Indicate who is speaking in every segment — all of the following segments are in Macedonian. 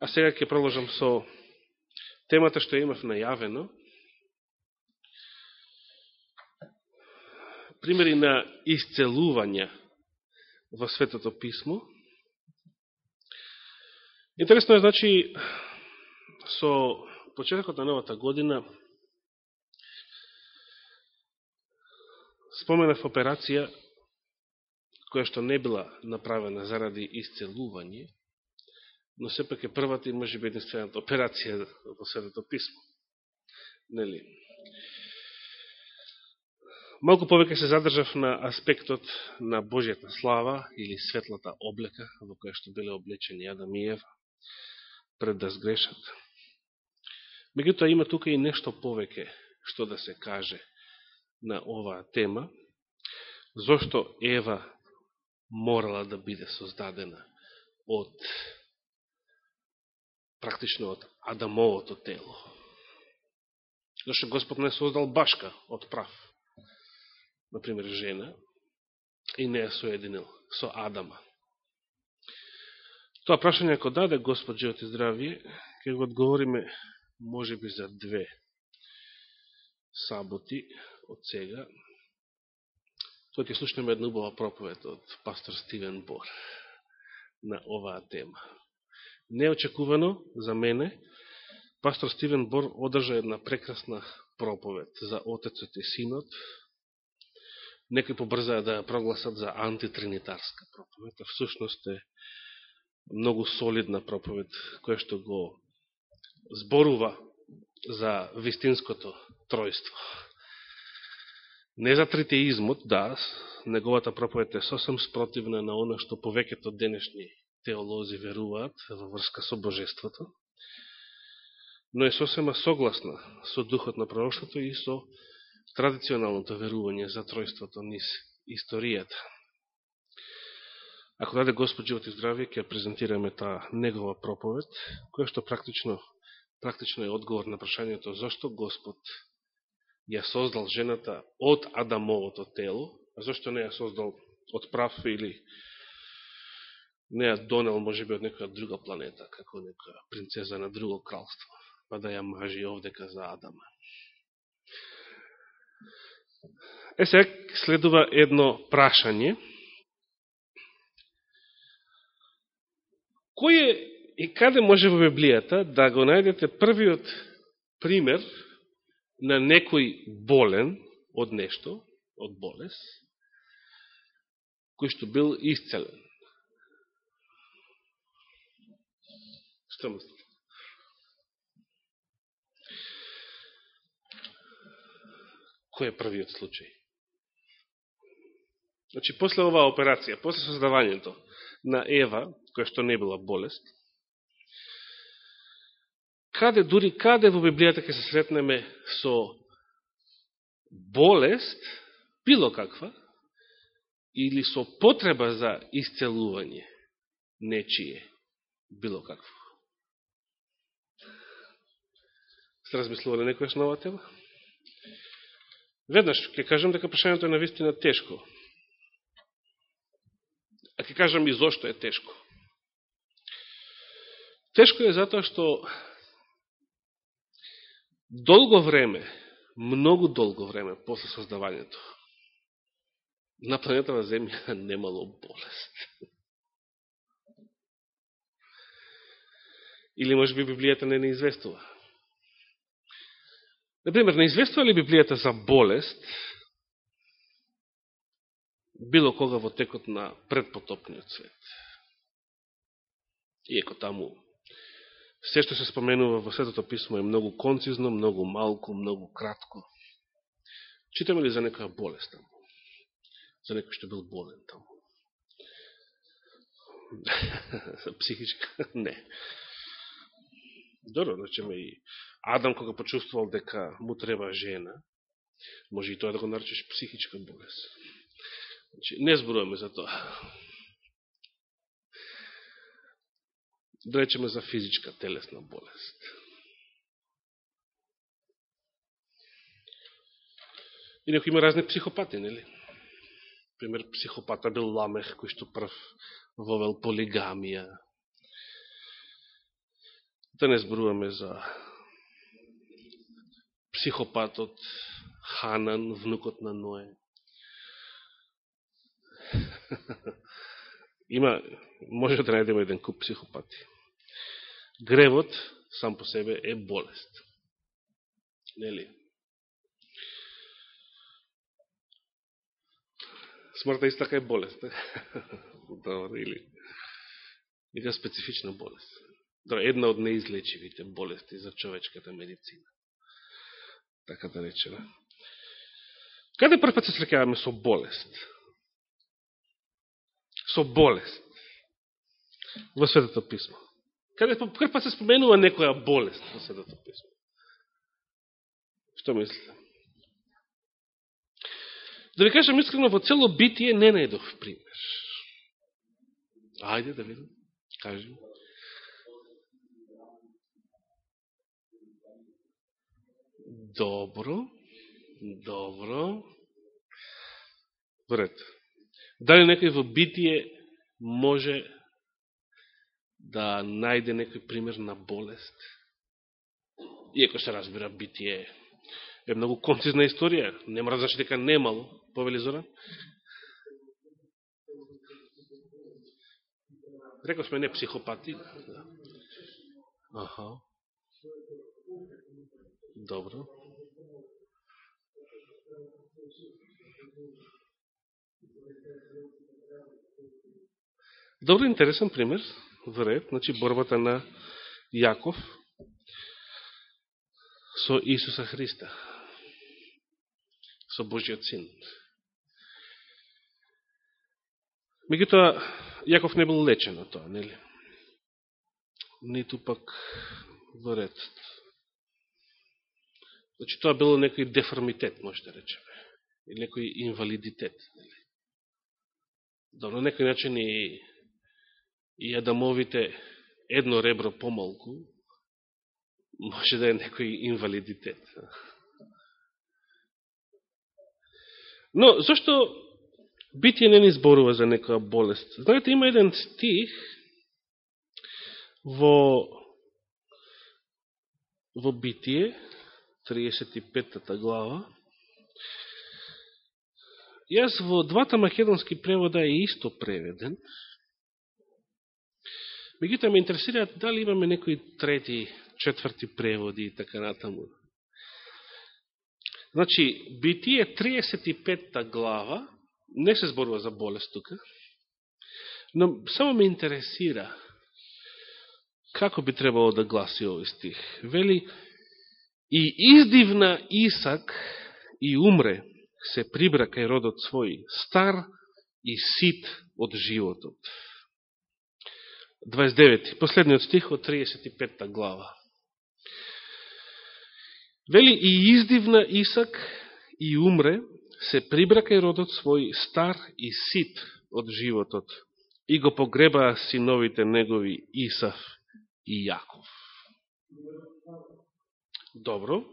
Speaker 1: А сега ќе продолжам со темата што имав најавено. Примери на исцелување во Светото Писмо. Интересно е, значи, со почетокот на новата година споменав операција која што не била направена заради исцелување, но сепак е првата и може би единствената операција во Светото Писмо. Нели? Малку повеќе се задржав на аспектот на Божијата слава или светлата облека во која што биле облечени Адам и Ева пред да сгрешат. Меѓутоа има тука и нешто повеќе што да се каже на оваа тема. Зошто Ева морала да биде создадена од практично од Адамовото тело. Зашто Господ не создал башка од прав, например жена, и не ја соединил со Адама. Тоа прашање ако даде Господ живот и здравие, ќе го одговориме може би за две саботи од сега. Тоа ќе слушнеме една убава проповед од пастор Стивен Бор на оваа тема неочекувано за мене, пастор Стивен Бор одржа една прекрасна проповед за Отецот и Синот. Некои побрзаа да ја прогласат за антитринитарска проповед, а всушност е многу солидна проповед, која што го зборува за вистинското тројство. Не за тритеизмот, да, неговата проповед е сосем спротивна на оно што повеќето денешни теолози веруваат во врска со Божеството, но е сосема согласна со духот на пророштото и со традиционалното верување за тројството низ историјата. Ако даде Господ живот и здравие, ќе презентираме таа негова проповед, која што практично, практично е одговор на прашањето зашто Господ ја создал жената од Адамовото тело, а зашто не ја создал од прав или не ја донел може би од некоја друга планета, како некоја принцеза на друго кралство, па да ја мажи овдека за Адама. Е сега следува едно прашање. Кој е и каде може во Библијата да го најдете првиот пример на некој болен од нешто, од болест, кој што бил исцелен? Што? Кој е првиот случај? Значи, после оваа операција, после создавањето на Ева, која што не била болест, каде, дури каде во Библијата ќе се сретнеме со болест, било каква, или со потреба за исцелување нечие, било какво. Сте размислували некојаш на оваа тема? Веднаш, ќе кажам дека прашањето е навистина тешко. А ќе кажам и зошто е тешко. Тешко е затоа што долго време, многу долго време после создавањето, на планетава Земја немало болест. Или може би Библијата не не известува. Например, не известува ли Библијата за болест било кога во текот на предпотопниот свет? Иеко таму се што се споменува во Светото Писмо е многу концизно, многу малку, многу кратко. Читаме ли за некоја болест таму? За некој што бил болен таму? Психичка? Не. Добро, значи и Адам кога почувствувал дека му треба жена, може и тоа да го наречеш психичка болест. Значи, не зборуваме за тоа. Да речеме за физичка телесна болест. И некои има разни психопати, нели? Пример, психопата бил Ламех, кој што прв вовел полигамија, Да не зборуваме за психопатот Ханан, внукот на Ное. Има, може да најдеме еден куп психопати. Гревот сам по себе е болест. Нели? Смртта исто така е болест. Добро, или нека специфична болест. Добро, една од неизлечивите болести за човечката медицина. Така да речеме. Каде прв пат се срекаваме со болест? Со болест. Во Светото Писмо. Каде прв пат се споменува некоја болест во Светото Писмо? Што мислите? Да ви кажам искрено, во цело битие не најдов пример. Ајде да видим. Кажем. Добро. Добро. Вред. Дали некој во битие може да најде некој пример на болест? Иеко се разбира, битие е многу концизна историја. Не мора да значи дека немало, повели Зоран. Реков сме не психопати. Аха. Добро. Добро, интересен пример, вред, значи борбата на Јаков со Исуса Христа, со Божиот Син. Меѓутоа, Јаков не бил лечен од тоа, нели? Ниту пак во ред. Значи, тоа било некој деформитет, може да речеме. Или некој инвалидитет. Нели? Да, Добро, некој начин и и Адамовите едно ребро помалку, може да е некој инвалидитет. Но, зашто битие не ни зборува за некоја болест? Знаете, има еден стих во во битие, 35 глава, Јас во двата македонски превода е исто преведен, Меѓутоа ме интересираат дали имаме некои трети, четврти преводи и така натаму. Значи, Битие 35-та глава, не се зборува за болест тука, но само ме интересира како би требало да гласи овој стих. Вели, и издивна Исак и умре, се прибра кај родот свој, стар и сит од животот. 29. Последниот стих од 35 глава. Вели и издивна Исак и умре, се прибра кај родот свој стар и сит од животот и го погребаа синовите негови Исав и Јаков. Добро.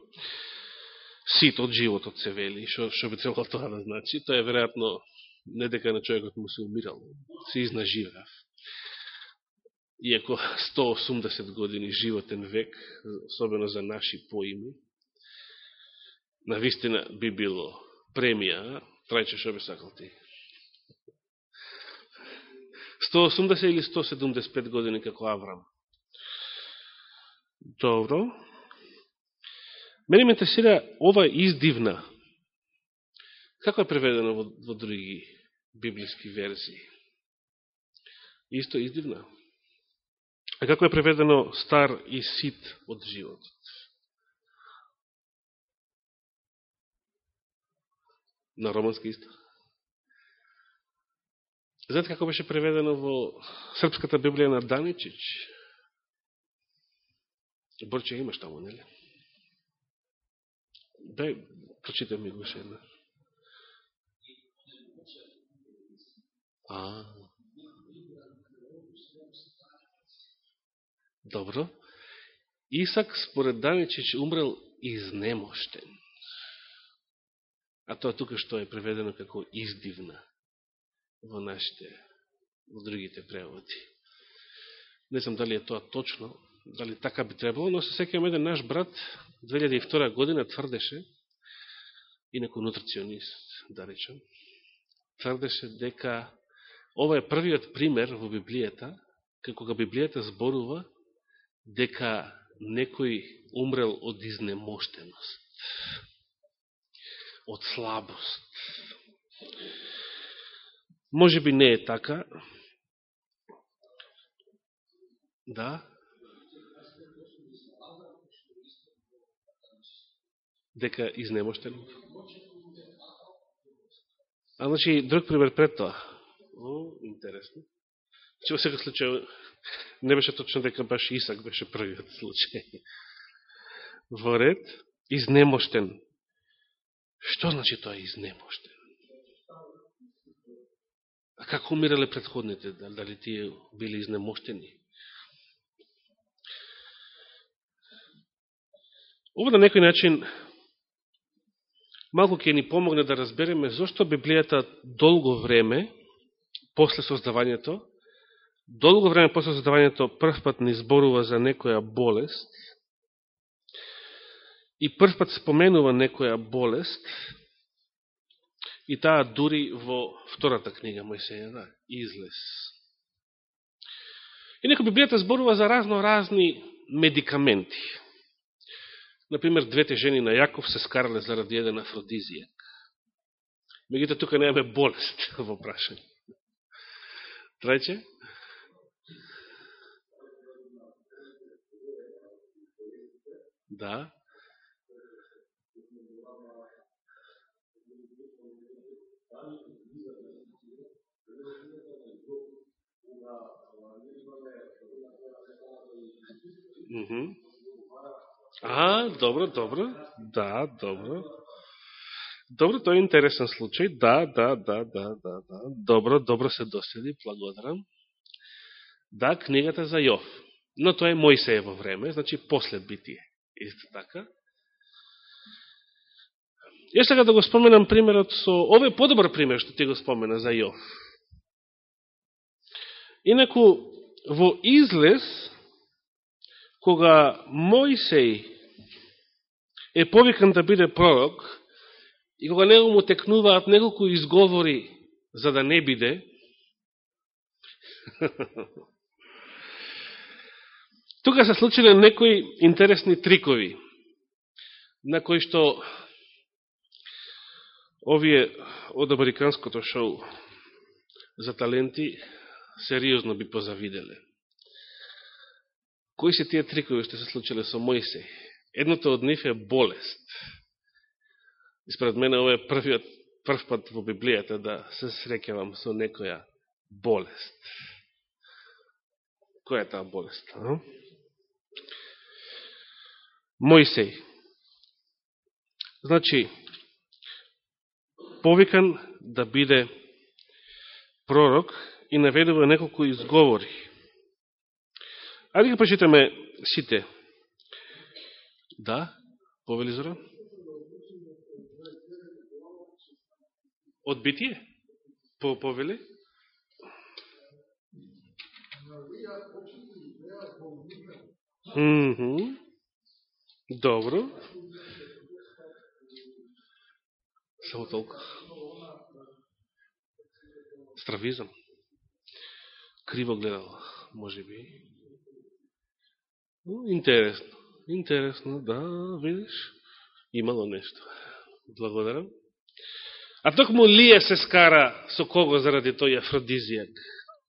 Speaker 1: Сит од животот се вели, што, што би требало тоа да значи. Тоа е веројатно не дека на човекот му се умирал, се изнаживав иако 180 години животен век, особено за наши поими, на вистина би било премија, трајче шо би сакал ти. 180 или 175 години како Аврам. Добро. Мене ме интересира ова издивна. Како е преведено во, во други библиски верзии? Исто издивна. А како е преведено стар и сит од животот? На романски исто. Знаете како беше преведено во Српската Библија на Даничич? Борче имаш таму, нели? Дај, прочитам ми го една. А, Добро. Исак, според Даничич, умрел изнемоштен. А тоа тука што е преведено како издивна во нашите, во другите преводи. Не знам дали е тоа точно, дали така би требало, но се секам еден наш брат 2002 година тврдеше, инако нутриционист, да речем, тврдеше дека ова е првиот пример во Библијата, како кога Библијата зборува дека некој умрел од изнемоштеност, од слабост. Може би не е така. Да. Дека изнемоштен. А значи, друг пример пред тоа. О, интересно. Че во секој случај не беше точно дека баш Исак беше првиот случај. Во ред, изнемоштен. Што значи тоа изнемоштен? А како умирале предходните? Дали тие били изнемоштени? Ова на некој начин малку ќе ни помогне да разбереме зашто Библијата долго време после создавањето долго време после создавањето првпат не изборува за некоја болест и првпат споменува некоја болест и таа дури во втората книга Мојсејева, да, излез. И некој Библијата зборува за разно-разни медикаменти. Например, двете жени на Јаков се скарале заради еден афродизијак. Мегуто тука немаме болест во прашање. Трајче? Да. Mm -hmm. А, добро, добро. Да, добро. Добро, тоа е интересен случај. Да, да, да, да, да, да. Добро, добро се доседи, благодарам. Да, книгата за Јов. Но тоа е Мојсеево време, значи послед битие. Исто така. Јас сега да го споменам примерот со... Овој подобар пример што ти го спомена за Јов. Инаку, во излез, кога Мојсей е повикан да биде пророк, и кога него му текнуваат неколку изговори за да не биде, тука се случиле некои интересни трикови, на кои што овие од американското шоу за таленти сериозно би позавиделе. Кои се тие трикови што се случиле со Мојсей? Едното од нив е болест. Испред мене ова е првиот прв пат во Библијата да се среќавам со некоја болест. Која е таа болест? А? Мојсей. Значи, повикан да биде пророк и наведува неколку изговори. Ајде ги прочитаме сите. Да, повели Зора? Од битие? По повели? Mm -hmm. Добро. Само толку. Стравизам. Криво гледал, може би. Интересно. Интересно, да, видиш. Имало нешто. Благодарам. А токму Лија се скара со кого заради тој афродизијак?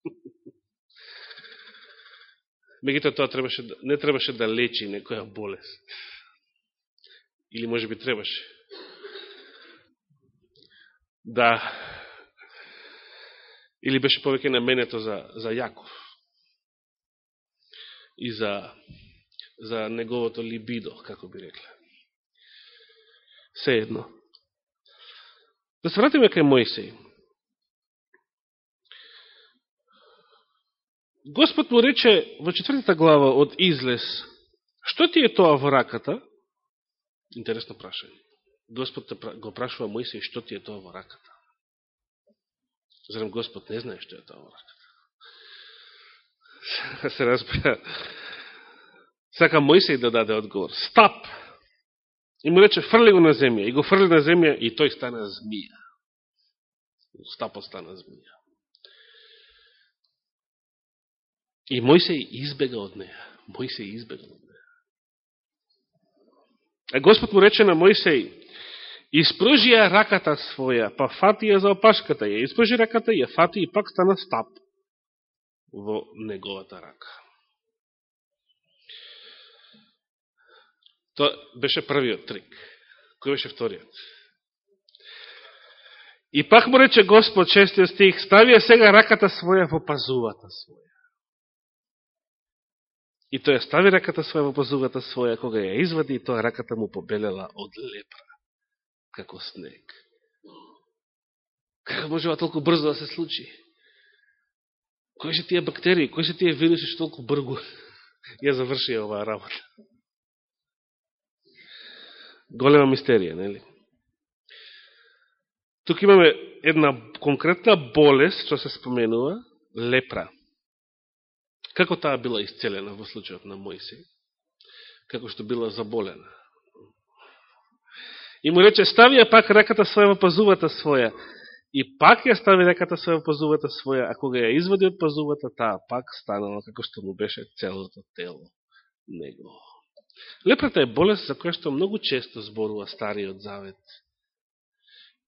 Speaker 1: Мегуто тоа требаше, да, не требаше да лечи некоја болест. Или може би требаше. Да. Или беше повеќе на менето за, за Јаков. И за, за неговото либидо, како би рекле. Се едно. Да се вратиме кај Моисеј. Господ му рече во четвртата глава од Излез, што ти е тоа во раката? Интересно прашање. Господ го прашува Моисеј што ти е тоа во раката? Зарем Господ не знае што е тоа во раката? Се разбира, Сака Мојсей да даде одговор. Стап! И му рече, фрли го на земја. И го фрли на земја и тој стана змија. Стапот стана змија. И Мојсей избега од неја. Мојсей избега од неја. А Господ му рече на Мојсей, испружи ја раката своја, па фати ја за опашката ја. Испружи раката ја фати и пак стана стап во неговата рака. Тоа беше првиот трик. Кој беше вториот? И пак му рече Господ, честиот стих, ставија сега раката своја во пазувата своја. И тој стави раката своја во пазувата своја, кога ја извади, и тоа раката му побелела од лепра, како снег. Како можева толку брзо да се случи? Кои се тие бактерии, кои се тие вируси што толку бргу ја завршија оваа работа? Голема мистерија, нели? Тук имаме една конкретна болест, што се споменува, лепра. Како таа била исцелена во случајот на Мојсей? Како што била заболена? И му рече, стави ја пак раката своја во пазувата своја. И пак ја стави раката своја во пазувата своја, а кога ја извади од пазувата, таа пак станала како што му беше целото тело него. Лепрата е болест за која што многу често зборува Стариот Завет.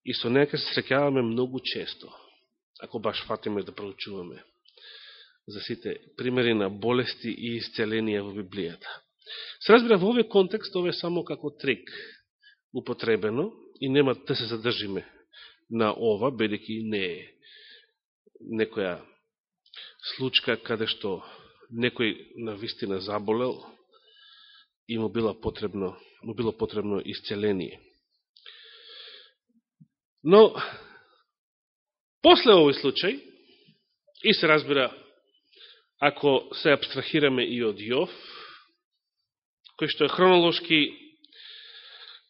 Speaker 1: И со неја се срекаваме многу често, ако баш фатиме да проучуваме за сите примери на болести и исцеленија во Библијата. Се разбира, во овој контекст, ова е само како трик употребено и нема да се задржиме на ова, бедеќи не е некоја случка каде што некој на вистина заболел и му било потребно, му било потребно исцеление. Но, после овој случај, и се разбира ако се абстрахираме и од Јов, кој што е хронолошки,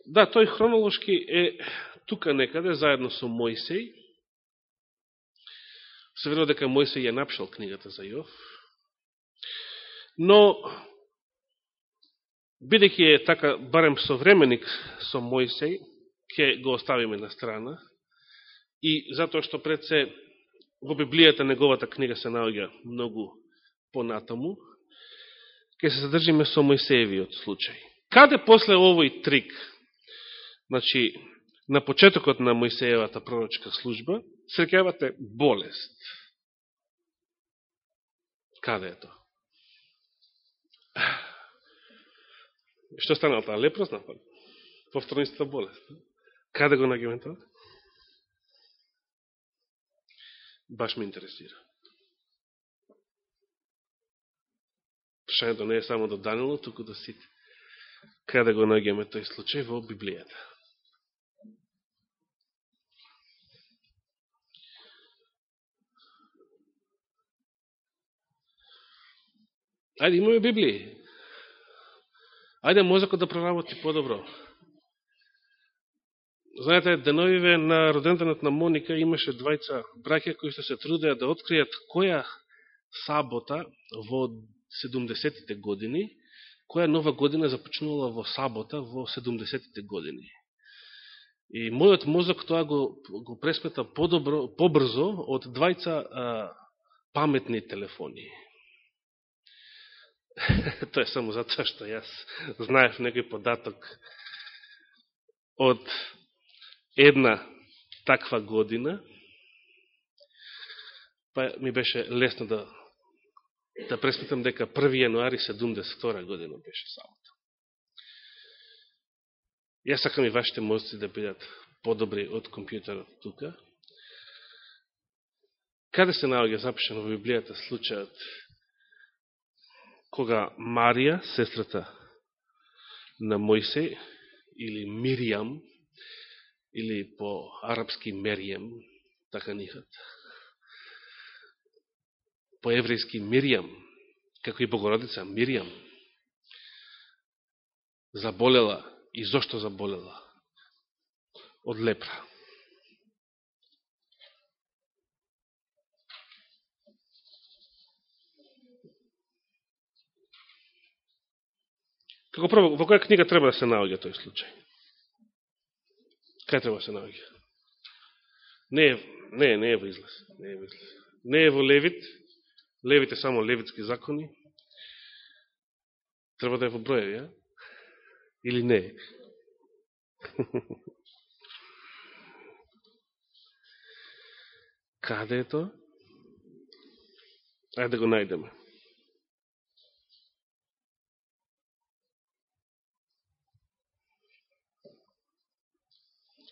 Speaker 1: да, тој хронолошки е тука некаде, заедно со Мојсеј, се верува дека Мојсеј ја напшал книгата за Јов, но, бидеќи е така, барем современик со Мојсеј, ќе го оставиме на страна, и затоа што пред се во Библијата неговата книга се наоѓа многу понатаму, ќе се задржиме со Мојсеевиот случај. Каде после овој трик, значи, на почетокот на Мојсеевата пророчка служба, срекавате болест. Каде е тоа? Што станал таа? Лепрост напад? Повторниста болест. Каде го нагиме тоа? Баш ме интересира. Прашањето не е само до Данило, туку до сите. Каде го наѓаме тој случај во Библијата? Ајде, имаме Библија. Ајде мозокот да проработи подобро. Знаете, деновиве на роденденот на Моника имаше двајца браќа кои што се трудеа да откријат која сабота во 70-тите години, која нова година започнувала во сабота во 70-тите години. И мојот мозок тоа го, го пресмета подобро, побрзо од двајца а, паметни телефони. Тоа е само затоа што јас знаев некој податок од една таква година, па ми беше лесно да да пресметам дека 1. јануари 72 година беше самото. Јас сакам и вашите мозци да бидат подобри од компјутерот тука. Каде се наоѓа запишено во Библијата случајот кога Марија, сестрата на Мојсей, или Миријам, или по арапски Меријам, така нихат, по еврејски Миријам, како и Богородица Миријам, заболела и зошто заболела? Од лепра. Како прво, во која книга треба да се наоѓа тој случај? Кај треба да се наоѓа? Не е, не е, не е во излез, Не е во. Не е во Левит. Левит е само левитски закони. Треба да е во броеви, а? Или не е? Каде е тоа? Ајде да го најдеме.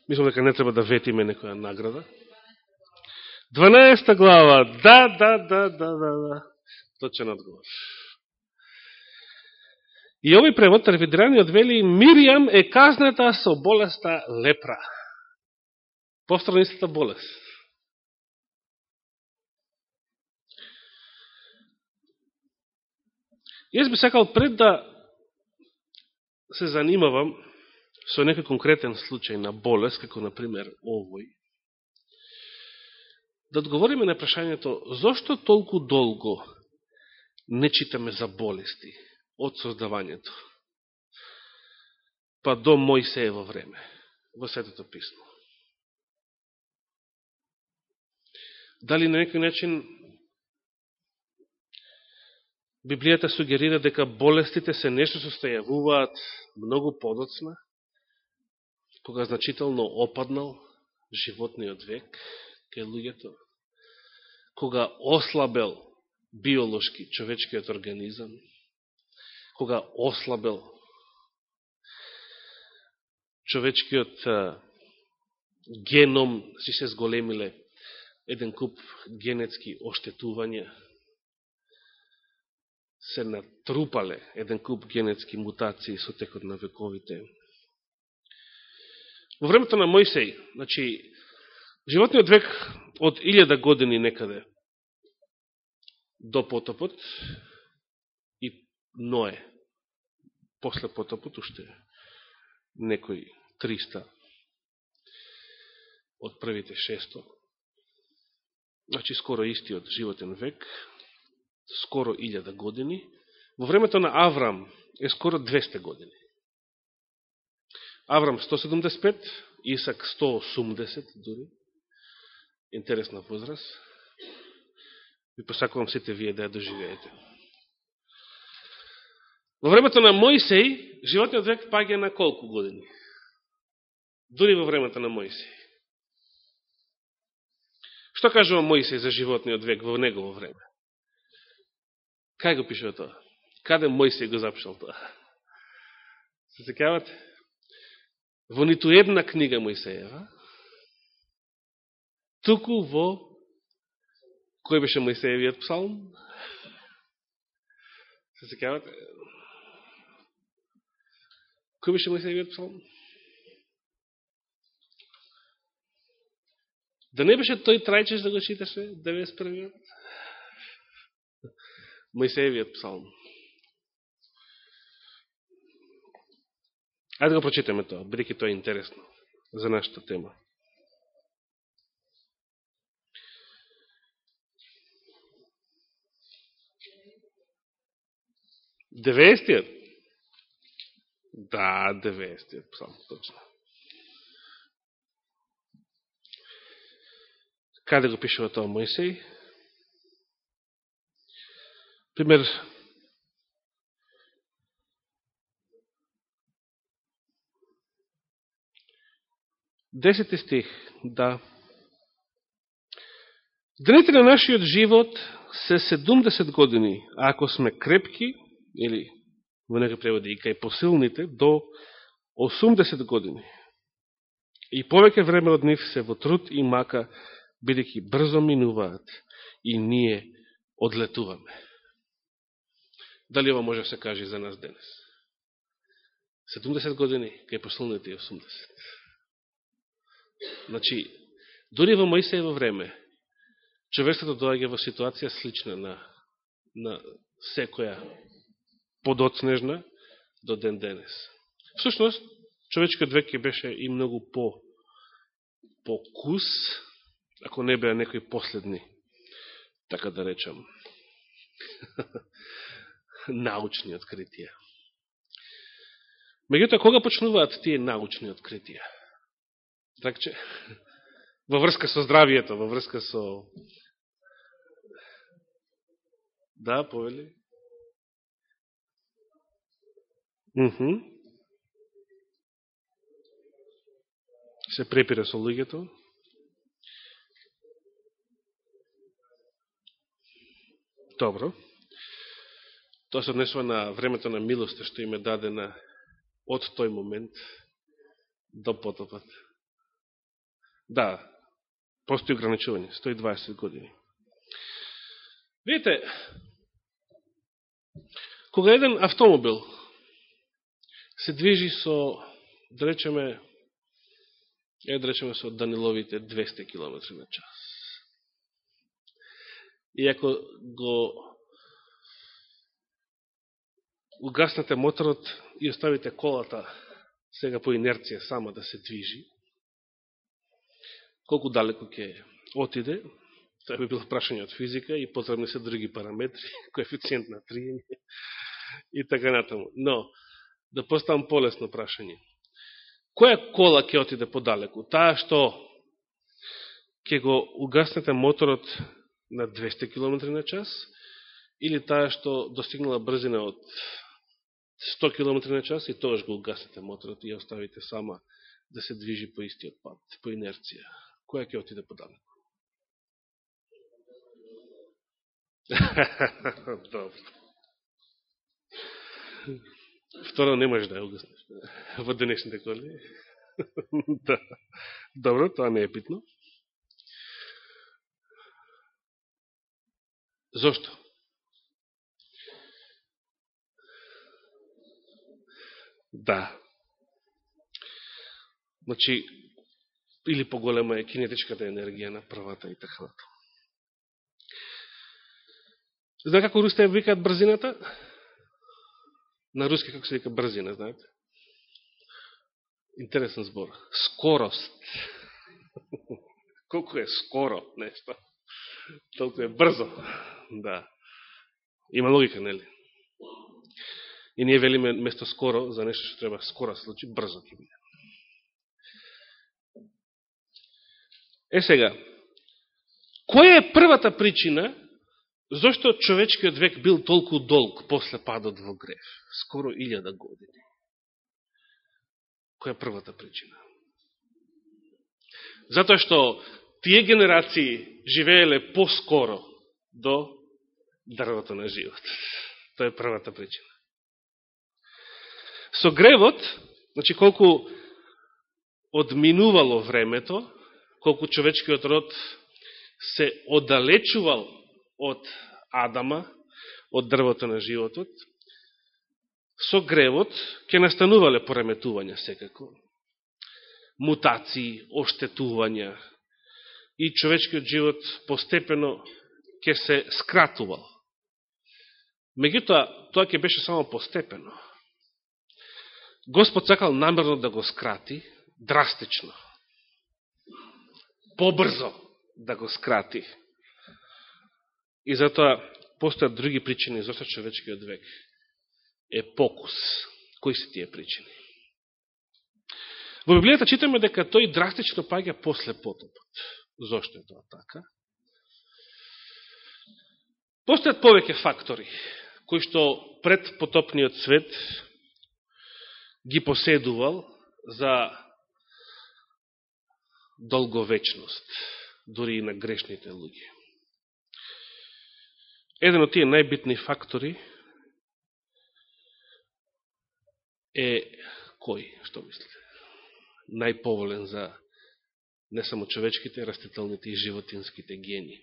Speaker 1: Мислам дека не треба да ветиме некоја награда. 12 глава. Да, да, да, да, да, да. Точен одговор. И овој превод, ревидираниот вели, Миријам е казната со болеста лепра. Постранистата болест. Јас би сакал пред да се занимавам со некој конкретен случај на болест, како на пример овој, да одговориме на прашањето зошто толку долго не читаме за болести од создавањето, па до Мојсеево време, во Светото Писмо. Дали на некој начин Библијата сугерира дека болестите се нешто што се јавуваат многу подоцна, кога значително опаднал животниот век кај луѓето, кога ослабел биолошки човечкиот организам, кога ослабел човечкиот геном, си се зголемиле еден куп генетски оштетувања, се натрупале еден куп генетски мутации со текот на вековите. Во времето на Мојсей, значи, животниот век од илјада години некаде до потопот и Ное, после потопот, уште некои 300 од првите 600, значи скоро истиот животен век, скоро 1000 години, во времето на Аврам е скоро 200 години. Аврам 175, Исак 180 дури. Интересна возраст. Ви посакувам сите вие да ја доживеете. Во времето на Моисеј, животниот век паѓа на колку години? Дури во времето на Моисеј. Што кажува Моисеј за животниот век во негово време? Кај го пишува тоа? Каде Моисеј го запишал тоа? Се секавате? Во ниту една книга Мојсеева, туку во кој беше Мојсеевиот псалм? Се секавате? Кој беше Мојсеевиот псалм? Да не беше тој трајчеш да го читаше, 91-иот? Мојсеевиот псалм. Ајде да го прочитаме тоа, бидеќи тоа е интересно за нашата тема. Девестијат? Да, девестијат, само точно. Каде го пишува тоа Моисеј? Пример, Десети стих, да. Дените на нашиот живот се 70 години, а ако сме крепки, или во некој преводи и кај посилните, до 80 години. И повеќе време од нив се во труд и мака, бидеќи брзо минуваат и ние одлетуваме. Дали ова може да се каже за нас денес? 70 години, кај посилните и 80. Значи, дори во Моисеево време, човештото доаѓа во ситуација слична на, на секоја подоцнежна до ден денес. Всушност, човечкиот век беше и многу по покус, ако не беа некои последни, така да речам, научни откритија. Меѓутоа, кога почнуваат тие научни откритија? Така че, во врска со здравието, во врска со... Да, повели? Мхм. Се препира со луѓето. Добро. Тоа се однесува на времето на милоста што им е дадена од тој момент до потопот. Да, постои ограничување, 120 години. Видите, кога еден автомобил се движи со, да речеме, е да речеме со Даниловите 200 км на час. И ако го угаснете моторот и оставите колата сега по инерција сама да се движи, колку далеко ќе отиде, тоа би било прашање од физика и потребни се други параметри, коефициент на триење и така натаму. Но, да поставам полесно прашање. Која кола ќе отиде подалеку? Таа што ќе го угаснете моторот на 200 км на час или таа што достигнала брзина од 100 км на час и тоаш го угасите моторот и ја оставите сама да се движи по истиот пат, по инерција. Која ќе отиде подалеку? Добро. Второ, не можеш да ја угаснеш во денешните коли. да. Добро, тоа не е питно. Зошто? Да. Значи, или поголема е кинетичката енергија на првата и така нато. Знаете како русите викаат брзината? На руски како се вика брзина, знаете? Интересен збор. Скорост. Колко е скоро нешто? Толку е брзо. Да. Има логика, нели? И ние велиме место скоро, за нешто што треба скоро да се случи, брзо ќе биде. Е сега, која е првата причина зашто човечкиот век бил толку долг после падот во греф? Скоро илјада години. Која е првата причина? Затоа што тие генерации живееле поскоро до дрвото на живот. Тоа е првата причина. Со гревот, значи колку одминувало времето, колку човечкиот род се оддалечувал од Адама, од дрвото на животот, со гревот ќе настанувале пореметувања секако, мутации, оштетувања и човечкиот живот постепено ќе се скратувал. Меѓутоа, тоа ќе беше само постепено. Господ сакал намерно да го скрати, драстично. Побрзо да го скрати. И затоа постојат други причини зашто човечкиот век е покус. Кои се тие причини? Во Библијата читаме дека тој драстично паѓа после потопот. Зошто е тоа така? Постојат повеќе фактори, кои што пред потопниот свет ги поседувал за долговечност, дури и на грешните луѓе. Еден од тие најбитни фактори е кој, што мислите? Најповолен за не само човечките, растителните и животинските гени.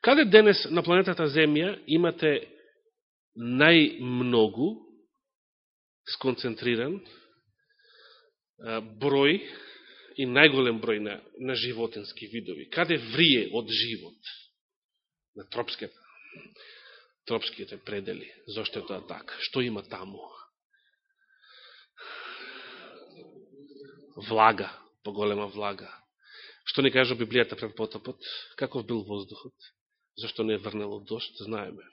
Speaker 1: Каде денес на планетата Земја имате најмногу сконцентриран број и најголем број на, на животински видови. Каде врие од живот? На тропските, тропските предели. Зошто е тоа така? Што има таму? Влага, поголема влага. Што не кажа Библијата пред потопот? Каков бил воздухот? Зашто не е врнело дошт? Знаеме.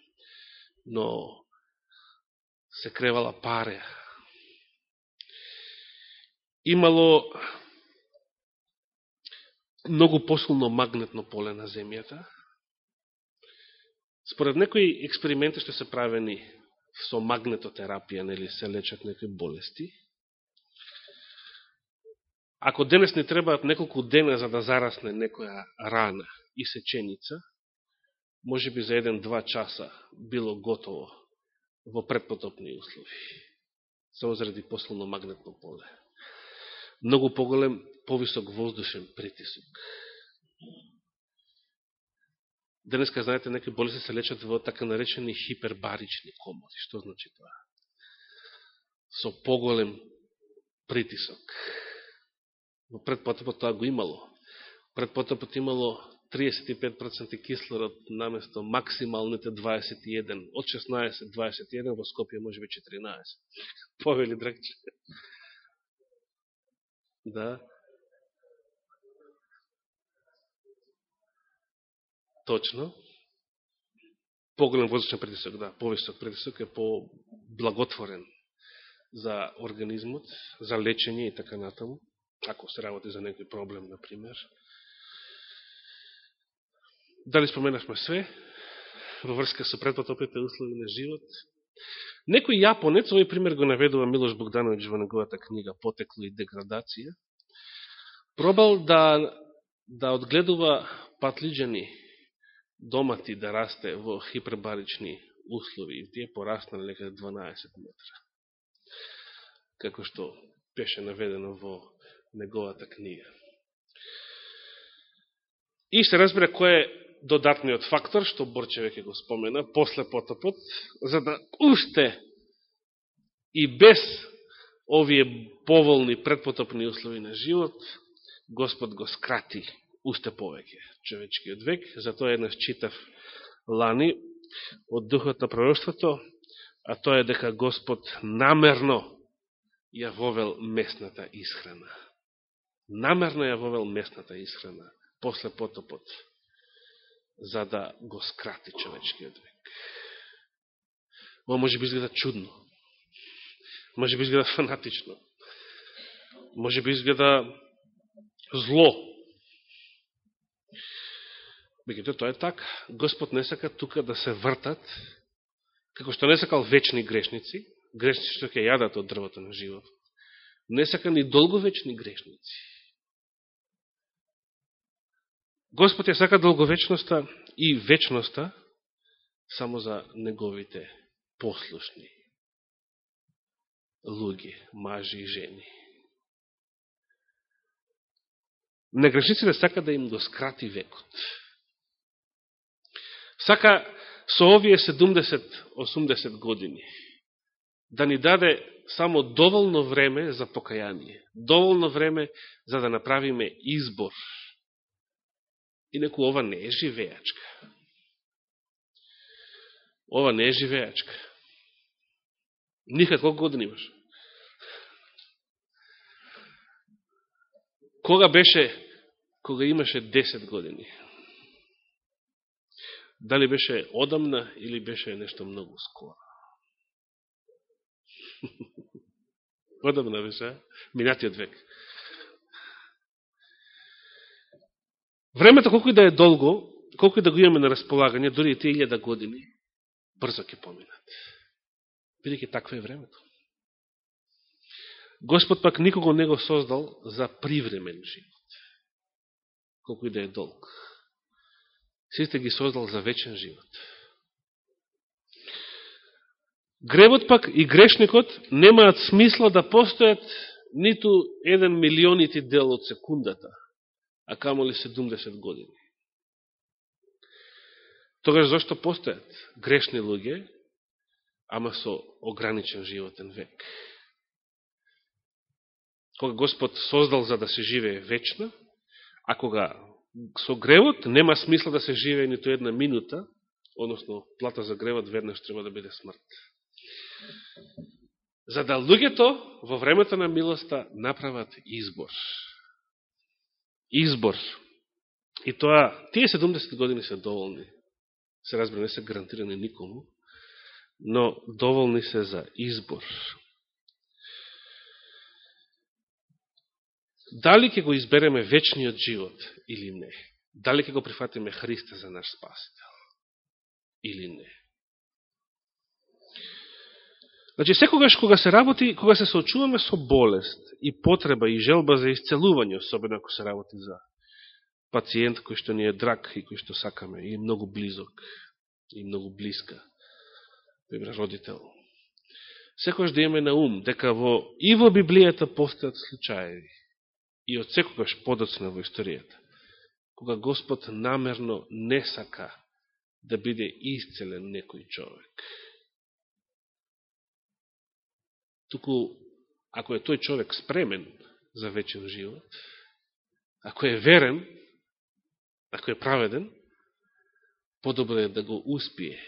Speaker 1: Но се кревала паре имало многу посилно магнетно поле на земјата. Според некои експерименти што се правени со магнетотерапија, нели се лечат некои болести. Ако денес не требаат неколку дена за да зарасне некоја рана и сеченица, може би за еден-два часа било готово во предпотопни услови. Само заради посилно магнетно поле. Многу поголем, повисок воздушен притисок. Денеска, знаете, некои болести се лечат во така наречени хипербарични комори. Што значи тоа? Со поголем притисок. Во предпотопот тоа го имало. Предпотопот имало 35% кислород наместо максималните 21. Од 16-21 во Скопје може би 14. Повели драгче. Да. Точно. Поголем воздушен притисок, да, повисок притисок е по-благотворен за организмот, за лечење и така натаму, ако се работи за некој проблем, например. Дали споменавме све, во врска со предпотопите услови на живот. Некој јапонец, овој пример го наведува Милош Богданович во неговата книга Потекло и деградација, пробал да, да одгледува патлиджани домати да расте во хипербарични услови и тие пораснале некаде 12 метра. Како што беше наведено во неговата книга. И се разбира кој е додатниот фактор, што Борче веќе го спомена, после потопот, за да уште и без овие поволни предпотопни услови на живот, Господ го скрати уште повеќе човечкиот век. Затоа еднаш читав лани од Духот на пророќството, а тоа е дека Господ намерно ја вовел местната исхрана. Намерно ја вовел местната исхрана после потопот за да го скрати човечкиот век. Ова може би изгледа чудно. Може би изгледа фанатично. Може би изгледа зло. Мегуто тоа е така. Господ не сака тука да се вртат, како што не сакал вечни грешници, грешници што ќе јадат од дрвото на живот. Не сака ни долговечни грешници. Господ ја сака долговечноста и вечноста само за неговите послушни луѓе, мажи и жени. Негрешниците сака да им го скрати векот. Сака со овие 70-80 години да ни даде само доволно време за покаяние, доволно време за да направиме избор Инаку ова не е живеачка. Ова не е живеачка. Никак колко години имаш? Кога беше, кога имаше 10 години? Дали беше одамна или беше нешто многу скоро? одамна беше, минатиот век. Времето, колко и да е долго, колко и да го имаме на располагање, дори и тие илјада години, брзо ќе поминат. Бидеќи такво е времето. Господ пак никого не го создал за привремен живот. Колко и да е долг. Сите ги создал за вечен живот. Гребот пак и грешникот немаат смисла да постојат ниту еден милионити дел од секундата а камо ли 70 години. Тогаш зашто постојат грешни луѓе, ама со ограничен животен век? Кога Господ создал за да се живее вечно, а кога со гревот нема смисла да се живее нито една минута, односно плата за гревот веднаш треба да биде смрт. За да луѓето во времето на милоста направат избор избор. И тоа, тие 70 години се доволни. Се разбира, не се гарантирани никому, но доволни се за избор. Дали ќе го избереме вечниот живот или не? Дали ќе го прифатиме Христа за наш спасител или не? Значи, секогаш кога се работи, кога се соочуваме со болест и потреба и желба за исцелување, особено ако се работи за пациент кој што ни е драг и кој што сакаме и многу близок и многу близка, да пример родител. Секогаш да имаме на ум дека во и во Библијата постојат случаеви и од секогаш подоцна во историјата, кога Господ намерно не сака да биде исцелен некој човек Туку, ако е тој човек спремен за вечен живот, ако е верен, ако е праведен, подобро е да го успие.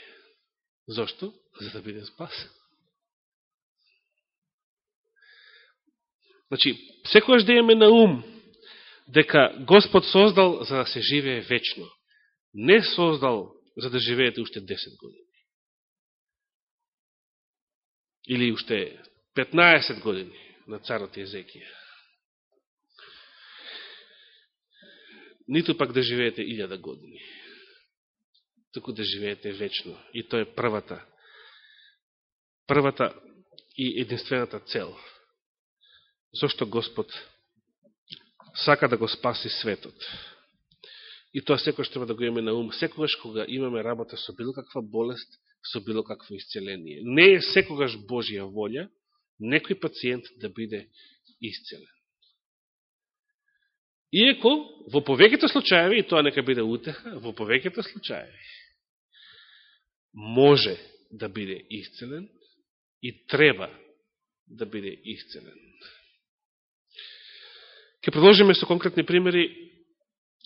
Speaker 1: Зошто? За да биде спасен. Значи, секојаш да имаме на ум дека Господ создал за да се живее вечно. Не создал за да живеете уште 10 години. Или уште 15 години на царот Езекија. Ниту пак да живеете илјада години, туку да живеете вечно. И тоа е првата, првата и единствената цел. Зошто Господ сака да го спаси светот. И тоа секојаш треба да го имаме на ум. Секогаш кога имаме работа со било каква болест, со било какво исцеление. Не е секогаш Божија волја, некој пациент да биде исцелен. Иеко, во повеќето случаеви, и тоа нека биде утеха, во повеќето случаеви, може да биде исцелен и треба да биде исцелен. Ке продолжиме со конкретни примери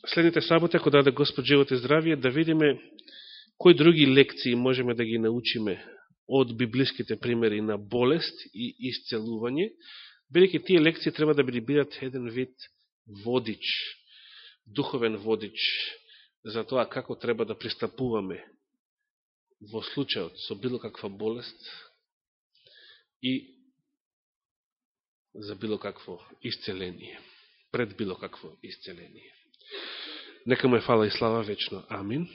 Speaker 1: следните саботи, ако даде Господ живот и здравие, да видиме кои други лекции можеме да ги научиме од библиските примери на болест и исцелување, бидеќи тие лекции треба да бидат еден вид водич, духовен водич за тоа како треба да пристапуваме во случајот со било каква болест и за било какво исцеление, пред било какво исцеление. Нека му е фала и слава вечно. Амин.